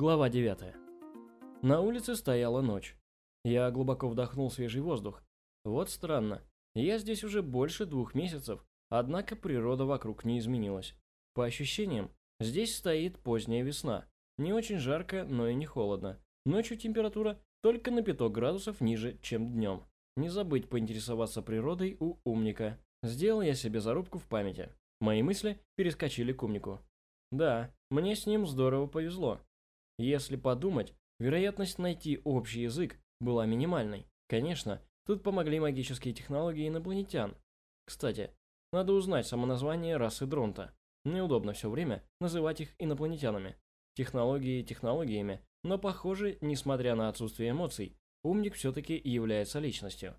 Глава 9. На улице стояла ночь. Я глубоко вдохнул свежий воздух. Вот странно. Я здесь уже больше двух месяцев, однако природа вокруг не изменилась. По ощущениям, здесь стоит поздняя весна. Не очень жарко, но и не холодно. Ночью температура только на 5 градусов ниже, чем днем. Не забыть поинтересоваться природой у умника. Сделал я себе зарубку в памяти. Мои мысли перескочили к умнику. Да, мне с ним здорово повезло. Если подумать, вероятность найти общий язык была минимальной. Конечно, тут помогли магические технологии инопланетян. Кстати, надо узнать самоназвание расы Дронта. Неудобно все время называть их инопланетянами. Технологии технологиями, но похоже, несмотря на отсутствие эмоций, умник все-таки является личностью.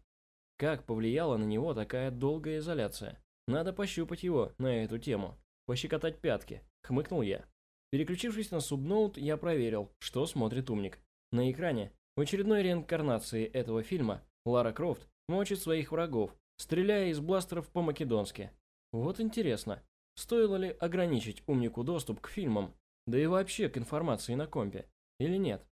Как повлияла на него такая долгая изоляция? Надо пощупать его на эту тему. Пощекотать пятки, хмыкнул я. Переключившись на субноут, я проверил, что смотрит умник. На экране, в очередной реинкарнации этого фильма, Лара Крофт мочит своих врагов, стреляя из бластеров по-македонски. Вот интересно, стоило ли ограничить умнику доступ к фильмам, да и вообще к информации на компе, или нет?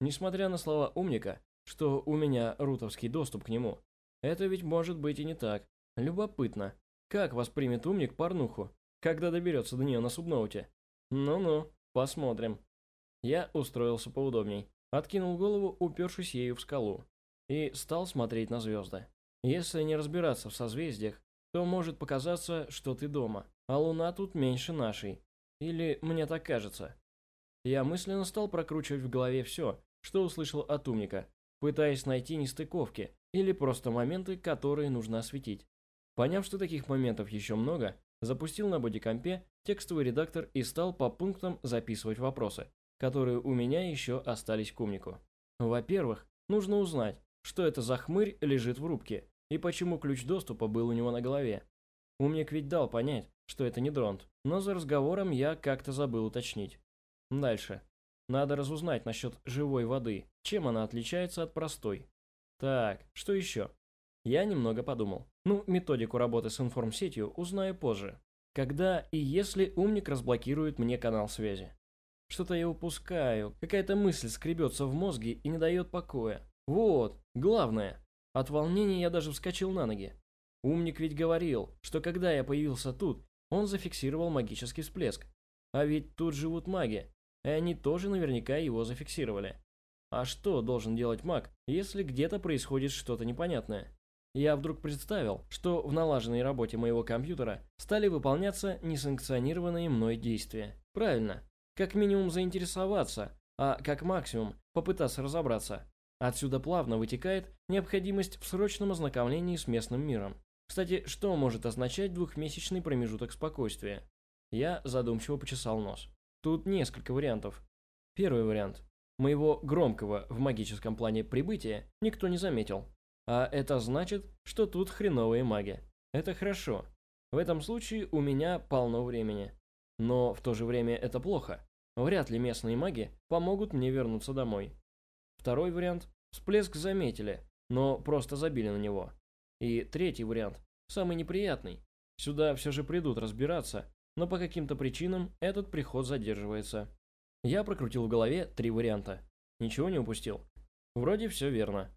Несмотря на слова умника, что у меня рутовский доступ к нему, это ведь может быть и не так. Любопытно, как воспримет умник порнуху, когда доберется до нее на субноуте? Ну-ну, посмотрим. Я устроился поудобней, откинул голову, упершись ею в скалу, и стал смотреть на звезды. Если не разбираться в созвездиях, то может показаться, что ты дома, а луна тут меньше нашей. Или мне так кажется. Я мысленно стал прокручивать в голове все, что услышал от умника, пытаясь найти нестыковки или просто моменты, которые нужно осветить. Поняв, что таких моментов еще много, запустил на бодикомпе текстовый редактор и стал по пунктам записывать вопросы, которые у меня еще остались к умнику. Во-первых, нужно узнать, что это за хмырь лежит в рубке и почему ключ доступа был у него на голове. Умник ведь дал понять, что это не дронт, но за разговором я как-то забыл уточнить. Дальше. Надо разузнать насчет живой воды, чем она отличается от простой. Так, что еще? Я немного подумал. Ну, методику работы с информсетью узнаю позже. Когда и если умник разблокирует мне канал связи. Что-то я упускаю, какая-то мысль скребется в мозге и не дает покоя. Вот, главное. От волнения я даже вскочил на ноги. Умник ведь говорил, что когда я появился тут, он зафиксировал магический всплеск. А ведь тут живут маги, и они тоже наверняка его зафиксировали. А что должен делать маг, если где-то происходит что-то непонятное? Я вдруг представил, что в налаженной работе моего компьютера стали выполняться несанкционированные мной действия. Правильно, как минимум заинтересоваться, а как максимум попытаться разобраться. Отсюда плавно вытекает необходимость в срочном ознакомлении с местным миром. Кстати, что может означать двухмесячный промежуток спокойствия? Я задумчиво почесал нос. Тут несколько вариантов. Первый вариант. Моего громкого в магическом плане прибытия никто не заметил. А это значит, что тут хреновые маги. Это хорошо. В этом случае у меня полно времени. Но в то же время это плохо. Вряд ли местные маги помогут мне вернуться домой. Второй вариант. Всплеск заметили, но просто забили на него. И третий вариант. Самый неприятный. Сюда все же придут разбираться, но по каким-то причинам этот приход задерживается. Я прокрутил в голове три варианта. Ничего не упустил. Вроде все верно.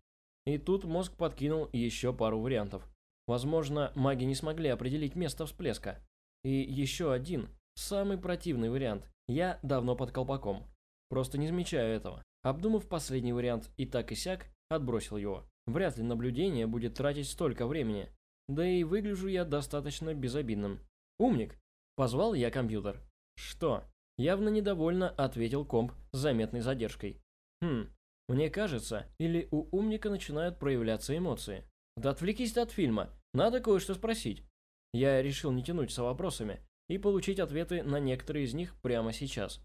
И тут мозг подкинул еще пару вариантов. Возможно, маги не смогли определить место всплеска. И еще один, самый противный вариант. Я давно под колпаком. Просто не замечаю этого. Обдумав последний вариант и так и сяк, отбросил его. Вряд ли наблюдение будет тратить столько времени. Да и выгляжу я достаточно безобидным. «Умник!» – позвал я компьютер. «Что?» – явно недовольно ответил комп с заметной задержкой. «Хм, мне кажется, или у умника начинают проявляться эмоции. Да отвлекись от фильма, надо кое-что спросить. Я решил не тянуть со вопросами и получить ответы на некоторые из них прямо сейчас.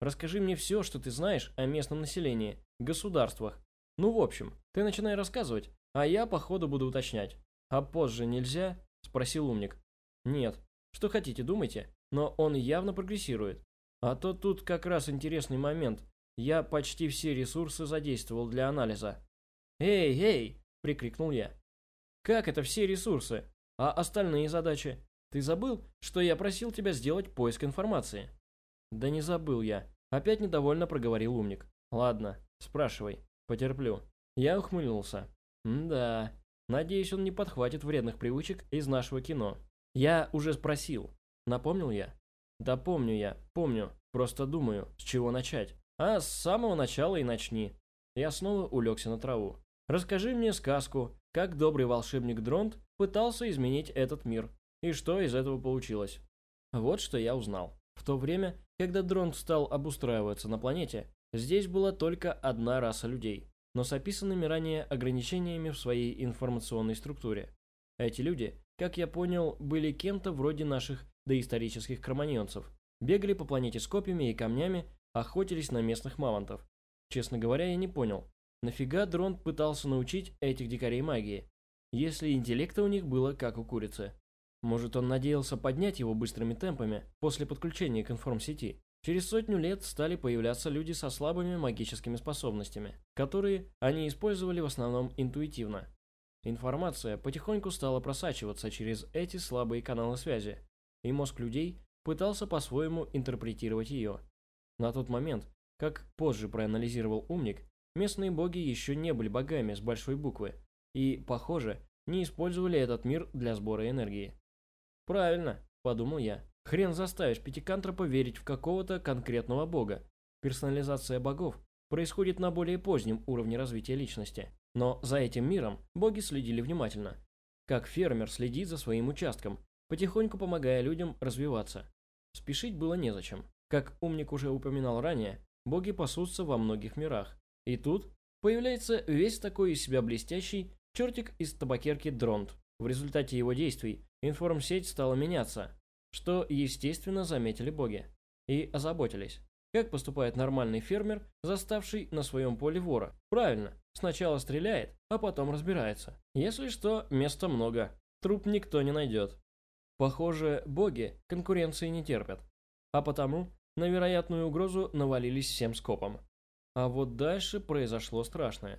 Расскажи мне все, что ты знаешь о местном населении, государствах. Ну, в общем, ты начинай рассказывать, а я по ходу буду уточнять. А позже нельзя? Спросил умник. Нет. Что хотите, думайте, но он явно прогрессирует. А то тут как раз интересный момент, я почти все ресурсы задействовал для анализа. «Эй, эй!» – прикрикнул я. «Как это все ресурсы? А остальные задачи? Ты забыл, что я просил тебя сделать поиск информации?» «Да не забыл я», – Опять недовольно проговорил умник. Ладно, спрашивай. Потерплю. Я ухмыльнулся. да. Надеюсь, он не подхватит вредных привычек из нашего кино. Я уже спросил. Напомнил я? Да помню я, помню. Просто думаю, с чего начать. А с самого начала и начни. Я снова улегся на траву. Расскажи мне сказку, как добрый волшебник Дронт пытался изменить этот мир, и что из этого получилось. Вот что я узнал. В то время, когда Дронт стал обустраиваться на планете, здесь была только одна раса людей, но с описанными ранее ограничениями в своей информационной структуре. Эти люди, как я понял, были кем-то вроде наших доисторических кроманьонцев, бегали по планете с копьями и камнями, охотились на местных мамонтов. Честно говоря, я не понял, нафига Дрон пытался научить этих дикарей магии, если интеллекта у них было как у курицы. Может, он надеялся поднять его быстрыми темпами после подключения к информсети. Через сотню лет стали появляться люди со слабыми магическими способностями, которые они использовали в основном интуитивно. Информация потихоньку стала просачиваться через эти слабые каналы связи, и мозг людей пытался по-своему интерпретировать ее. На тот момент, как позже проанализировал умник, местные боги еще не были богами с большой буквы, и, похоже, не использовали этот мир для сбора энергии. «Правильно», – подумал я. «Хрен заставишь пятикантропа верить в какого-то конкретного бога. Персонализация богов происходит на более позднем уровне развития личности. Но за этим миром боги следили внимательно. Как фермер следит за своим участком, потихоньку помогая людям развиваться. Спешить было незачем. Как умник уже упоминал ранее, боги пасутся во многих мирах. И тут появляется весь такой из себя блестящий чертик из табакерки Дронт. В результате его действий информсеть стала меняться, что, естественно, заметили боги. И озаботились. Как поступает нормальный фермер, заставший на своем поле вора? Правильно, сначала стреляет, а потом разбирается. Если что, места много, труп никто не найдет. Похоже, боги конкуренции не терпят. А потому на вероятную угрозу навалились всем скопом. А вот дальше произошло страшное.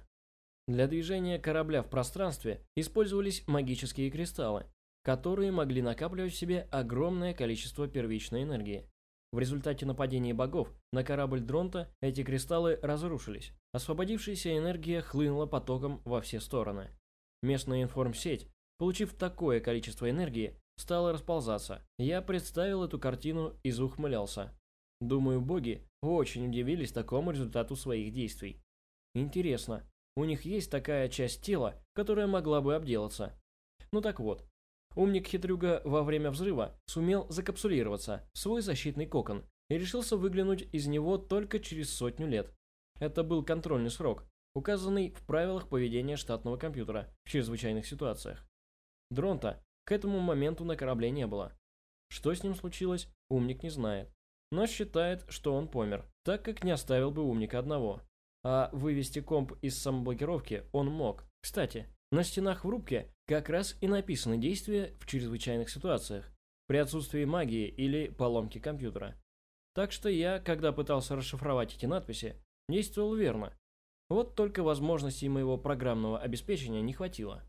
Для движения корабля в пространстве использовались магические кристаллы, которые могли накапливать в себе огромное количество первичной энергии. В результате нападения богов на корабль Дронта эти кристаллы разрушились. Освободившаяся энергия хлынула потоком во все стороны. Местная информсеть, получив такое количество энергии, стала расползаться. Я представил эту картину и заухмылялся. Думаю, боги очень удивились такому результату своих действий. Интересно, у них есть такая часть тела, которая могла бы обделаться. Ну так вот, умник-хитрюга во время взрыва сумел закапсулироваться в свой защитный кокон и решился выглянуть из него только через сотню лет. Это был контрольный срок, указанный в правилах поведения штатного компьютера в чрезвычайных ситуациях. Дронта к этому моменту на корабле не было. Что с ним случилось, умник не знает, но считает, что он помер, так как не оставил бы умника одного. А вывести комп из самоблокировки он мог. Кстати, на стенах в рубке как раз и написаны действия в чрезвычайных ситуациях, при отсутствии магии или поломке компьютера. Так что я, когда пытался расшифровать эти надписи, действовал верно. Вот только возможностей моего программного обеспечения не хватило.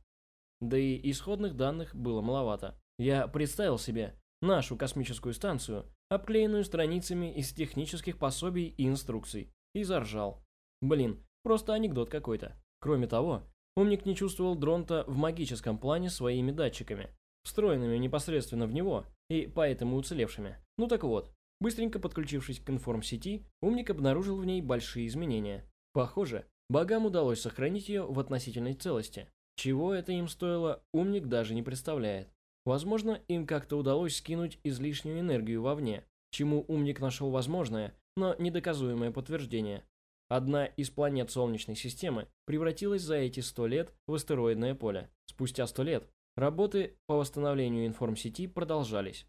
Да и исходных данных было маловато. Я представил себе нашу космическую станцию, обклеенную страницами из технических пособий и инструкций, и заржал. Блин, просто анекдот какой-то. Кроме того, умник не чувствовал Дронта в магическом плане своими датчиками, встроенными непосредственно в него и поэтому уцелевшими. Ну так вот, быстренько подключившись к информсети, умник обнаружил в ней большие изменения. Похоже, богам удалось сохранить ее в относительной целости. Чего это им стоило, умник даже не представляет. Возможно, им как-то удалось скинуть излишнюю энергию вовне, чему умник нашел возможное, но недоказуемое подтверждение. Одна из планет Солнечной системы превратилась за эти сто лет в астероидное поле. Спустя сто лет работы по восстановлению информсети продолжались.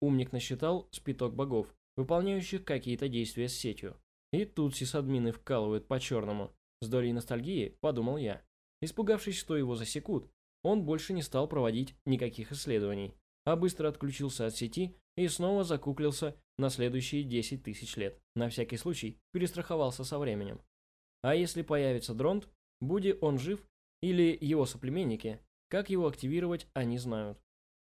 Умник насчитал спиток богов, выполняющих какие-то действия с сетью. И тут сисадмины вкалывают по-черному. С долей ностальгии, подумал я. Испугавшись, что его засекут, он больше не стал проводить никаких исследований, а быстро отключился от сети и снова закуклился на следующие 10 тысяч лет. На всякий случай перестраховался со временем. А если появится дронт, будь он жив или его соплеменники, как его активировать, они знают.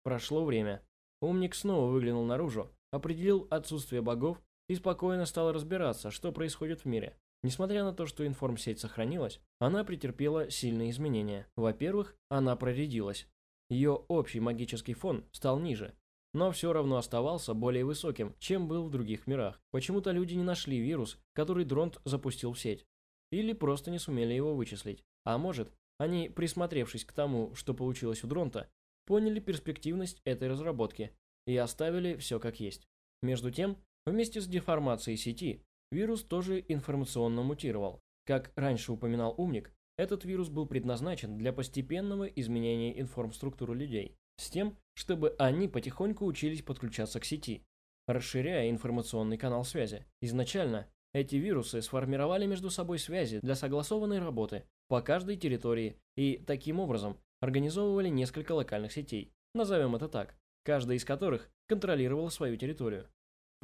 Прошло время. Умник снова выглянул наружу, определил отсутствие богов и спокойно стала разбираться, что происходит в мире. Несмотря на то, что информсеть сохранилась, она претерпела сильные изменения. Во-первых, она проредилась. Ее общий магический фон стал ниже, но все равно оставался более высоким, чем был в других мирах. Почему-то люди не нашли вирус, который Дронт запустил в сеть. Или просто не сумели его вычислить. А может, они, присмотревшись к тому, что получилось у Дронта, поняли перспективность этой разработки и оставили все как есть. Между тем, вместе с деформацией сети, вирус тоже информационно мутировал. Как раньше упоминал умник, этот вирус был предназначен для постепенного изменения информструктуры людей, с тем, чтобы они потихоньку учились подключаться к сети, расширяя информационный канал связи. Изначально эти вирусы сформировали между собой связи для согласованной работы по каждой территории и таким образом организовывали несколько локальных сетей, назовем это так, каждая из которых контролировала свою территорию.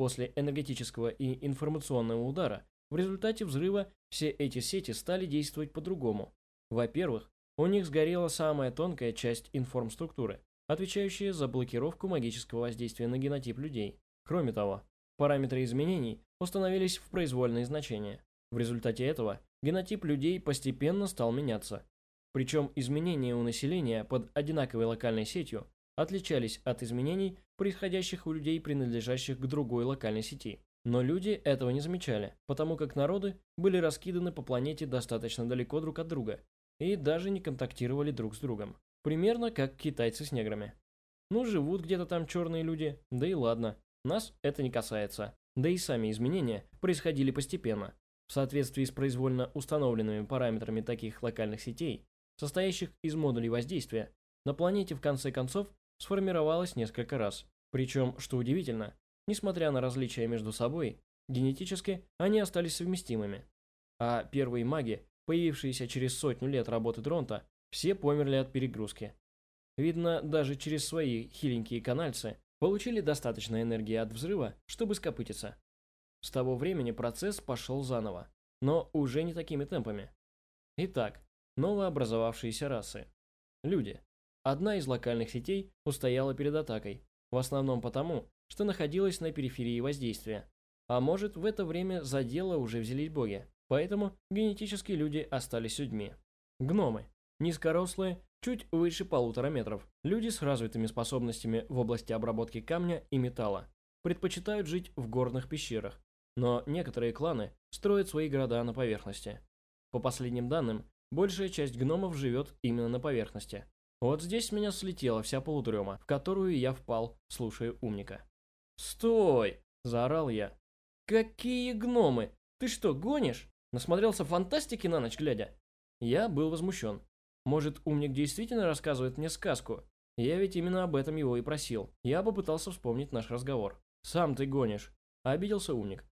После энергетического и информационного удара в результате взрыва все эти сети стали действовать по-другому. Во-первых, у них сгорела самая тонкая часть информструктуры, отвечающая за блокировку магического воздействия на генотип людей. Кроме того, параметры изменений установились в произвольные значения. В результате этого генотип людей постепенно стал меняться, причем изменения у населения под одинаковой локальной сетью отличались от изменений, происходящих у людей, принадлежащих к другой локальной сети. Но люди этого не замечали, потому как народы были раскиданы по планете достаточно далеко друг от друга и даже не контактировали друг с другом. Примерно как китайцы с неграми. Ну, живут где-то там черные люди, да и ладно, нас это не касается. Да и сами изменения происходили постепенно, в соответствии с произвольно установленными параметрами таких локальных сетей, состоящих из модулей воздействия, на планете в конце концов сформировалось несколько раз. Причем, что удивительно, несмотря на различия между собой, генетически они остались совместимыми. А первые маги, появившиеся через сотню лет работы Дронта, все померли от перегрузки. Видно, даже через свои хиленькие канальцы получили достаточно энергии от взрыва, чтобы скопытиться. С того времени процесс пошел заново, но уже не такими темпами. Итак, новообразовавшиеся расы. Люди. Одна из локальных сетей устояла перед атакой, в основном потому, что находилась на периферии воздействия. А может, в это время за дело уже взялись боги, поэтому генетические люди остались людьми. Гномы. Низкорослые, чуть выше полутора метров. Люди с развитыми способностями в области обработки камня и металла. Предпочитают жить в горных пещерах, но некоторые кланы строят свои города на поверхности. По последним данным, Большая часть гномов живет именно на поверхности. Вот здесь меня слетела вся полудрема, в которую я впал, слушая умника. «Стой!» – заорал я. «Какие гномы? Ты что, гонишь?» Насмотрелся фантастики на ночь глядя. Я был возмущен. Может, умник действительно рассказывает мне сказку? Я ведь именно об этом его и просил. Я попытался вспомнить наш разговор. «Сам ты гонишь», – обиделся умник.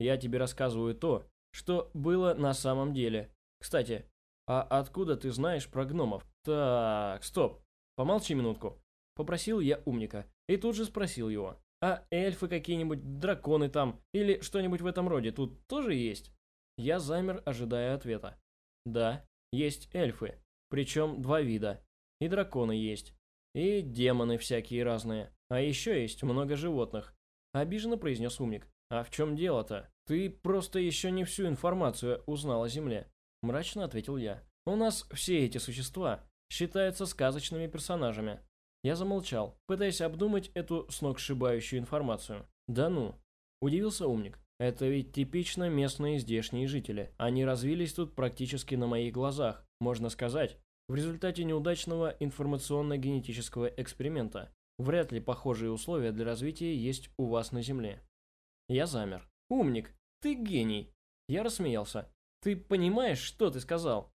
«Я тебе рассказываю то, что было на самом деле. Кстати, «А откуда ты знаешь про гномов?» «Так, стоп, помолчи минутку», — попросил я умника, и тут же спросил его. «А эльфы какие-нибудь, драконы там, или что-нибудь в этом роде тут тоже есть?» Я замер, ожидая ответа. «Да, есть эльфы, причем два вида, и драконы есть, и демоны всякие разные, а еще есть много животных», — обиженно произнес умник. «А в чем дело-то? Ты просто еще не всю информацию узнал о Земле. Мрачно ответил я. У нас все эти существа считаются сказочными персонажами. Я замолчал, пытаясь обдумать эту сногсшибающую информацию. Да ну, удивился умник. Это ведь типично местные здешние жители. Они развились тут практически на моих глазах, можно сказать, в результате неудачного информационно-генетического эксперимента. Вряд ли похожие условия для развития есть у вас на Земле. Я замер. Умник, ты гений. Я рассмеялся. Ты понимаешь, что ты сказал?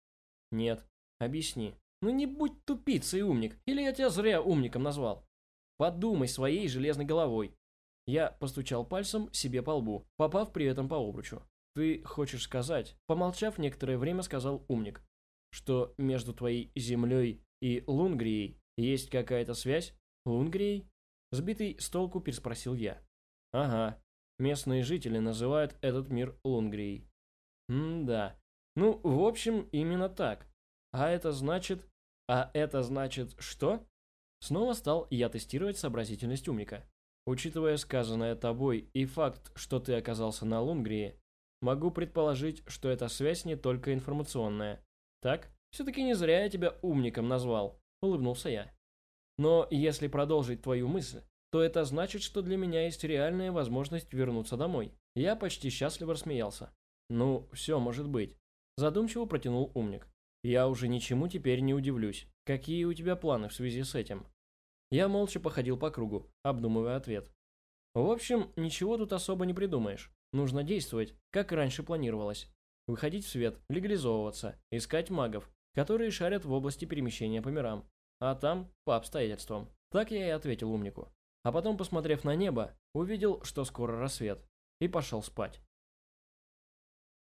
Нет. Объясни. Ну не будь тупицей, умник, или я тебя зря умником назвал. Подумай своей железной головой. Я постучал пальцем себе по лбу, попав при этом по обручу. Ты хочешь сказать, помолчав некоторое время, сказал умник, что между твоей землей и Лунгрией есть какая-то связь? Лунгрией? Сбитый с толку переспросил я. Ага, местные жители называют этот мир Лунгрией. М-да. Ну, в общем, именно так. А это значит... А это значит что? Снова стал я тестировать сообразительность умника. Учитывая сказанное тобой и факт, что ты оказался на Лунгрии, могу предположить, что эта связь не только информационная. Так? Все-таки не зря я тебя умником назвал, улыбнулся я. Но если продолжить твою мысль, то это значит, что для меня есть реальная возможность вернуться домой. Я почти счастливо рассмеялся. Ну, все может быть. Задумчиво протянул умник. Я уже ничему теперь не удивлюсь. Какие у тебя планы в связи с этим? Я молча походил по кругу, обдумывая ответ. В общем, ничего тут особо не придумаешь. Нужно действовать, как и раньше планировалось. Выходить в свет, легализовываться, искать магов, которые шарят в области перемещения по мирам. А там по обстоятельствам. Так я и ответил умнику. А потом, посмотрев на небо, увидел, что скоро рассвет, и пошел спать.